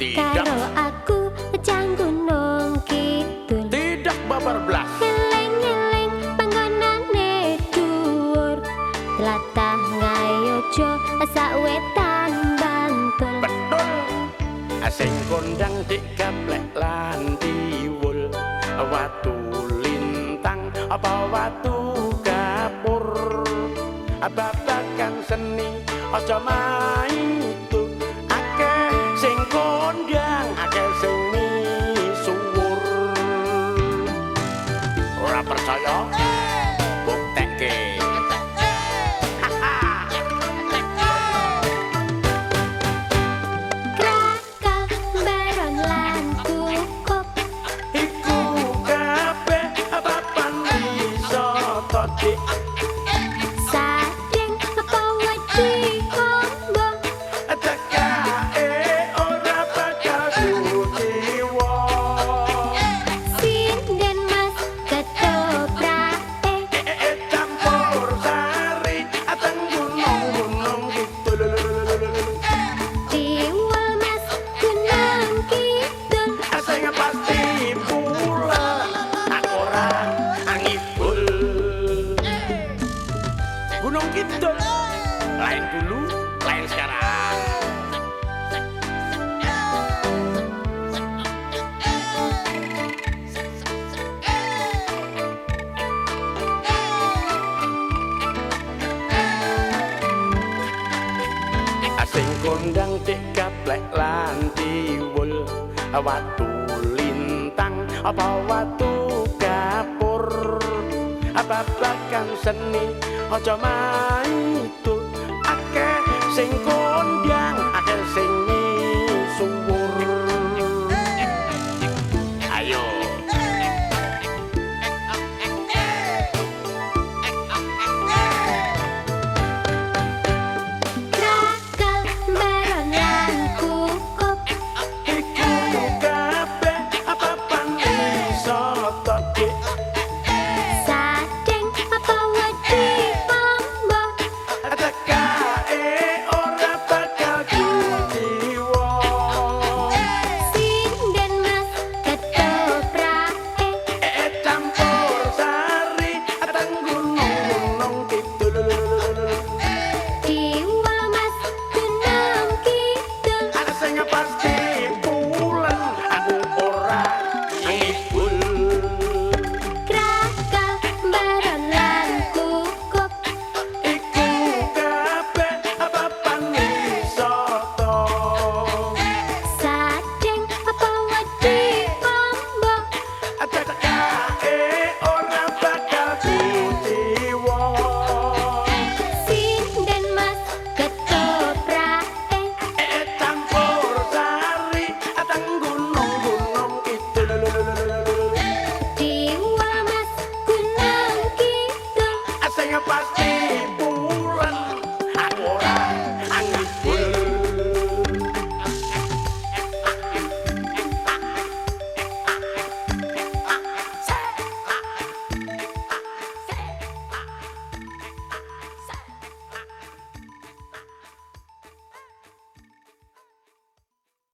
Tidak. Karo aku jang gunung kidul. Tidak babar blas. Ngeleng-ngeleng panggonane dhuwur. Latah ngayojo sak wetan bantul. Betul. Asik kondang dikaplek lan diwul. Watu lintang apa watu kapur. Apa seni aja main on. Gunung Kidul. Lain dulu lain sekarang. Asing kondang dik gaplek lan diwul Watu lintang apa watu kapur? Babakan seni aja main itu Akeh sing sing about